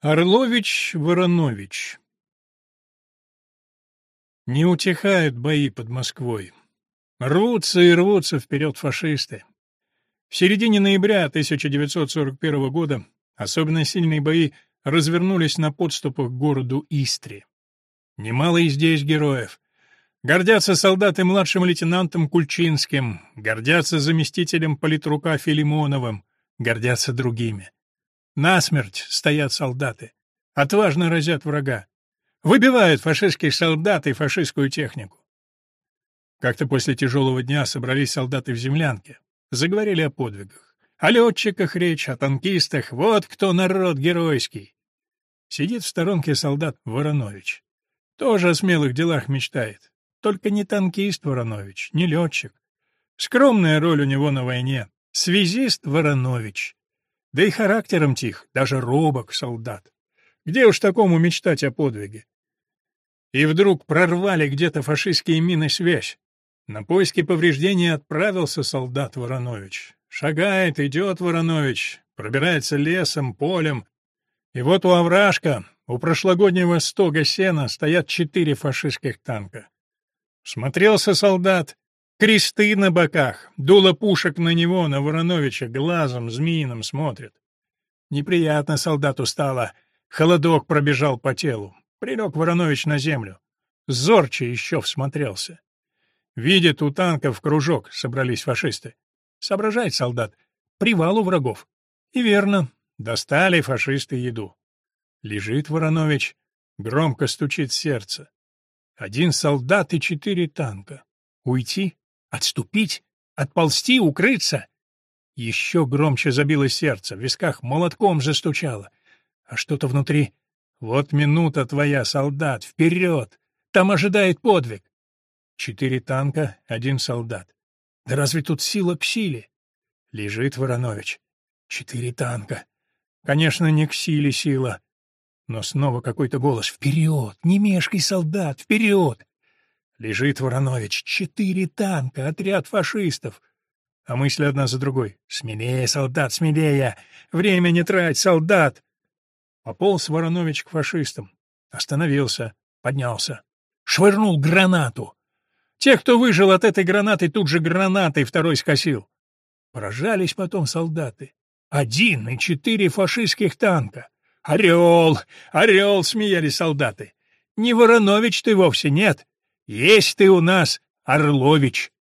Орлович-Воронович Не утихают бои под Москвой. Рвутся и рвутся вперед фашисты. В середине ноября 1941 года особенно сильные бои развернулись на подступах к городу Истре. Немало и здесь героев. Гордятся солдаты младшим лейтенантом Кульчинским, гордятся заместителем политрука Филимоновым, гордятся другими. Насмерть стоят солдаты. Отважно разят врага. Выбивают фашистских солдат и фашистскую технику. Как-то после тяжелого дня собрались солдаты в землянке. Заговорили о подвигах. О летчиках речь, о танкистах. Вот кто народ геройский. Сидит в сторонке солдат Воронович. Тоже о смелых делах мечтает. Только не танкист Воронович, не летчик. Скромная роль у него на войне. Связист Воронович. Да и характером тих, даже робок солдат. Где уж такому мечтать о подвиге? И вдруг прорвали где-то фашистские мины связь. На поиски повреждений отправился солдат Воронович. Шагает, идет Воронович, пробирается лесом, полем. И вот у овражка, у прошлогоднего стога сена, стоят четыре фашистских танка. Смотрелся солдат, Кресты на боках, дуло пушек на него, на Вороновича, глазом змеиным смотрит. Неприятно солдату стало. Холодок пробежал по телу. Прилег Воронович на землю. Зорче еще всмотрелся. Видит, у танков кружок собрались фашисты. Соображает солдат. Привал у врагов. И верно, достали фашисты еду. Лежит Воронович, громко стучит сердце. Один солдат и четыре танка. Уйти? Отступить? Отползти? Укрыться? Еще громче забилось сердце, в висках молотком застучало. А что-то внутри... Вот минута твоя, солдат, вперед! Там ожидает подвиг. Четыре танка, один солдат. Да разве тут сила к силе? Лежит Воронович. Четыре танка. Конечно, не к силе сила. Но снова какой-то голос. «Вперед! Не мешкай, солдат! Вперед!» Лежит Воронович. Четыре танка, отряд фашистов. А мысли одна за другой. «Смелее, солдат, смелее! Время не трать, солдат!» Пополз Воронович к фашистам. Остановился, поднялся. Швырнул гранату. Те, кто выжил от этой гранаты, тут же гранатой второй скосил. Поражались потом солдаты. Один и четыре фашистских танка. «Орел! Орел!» — смеялись солдаты. «Не Воронович ты вовсе, нет. Есть ты у нас, Орлович.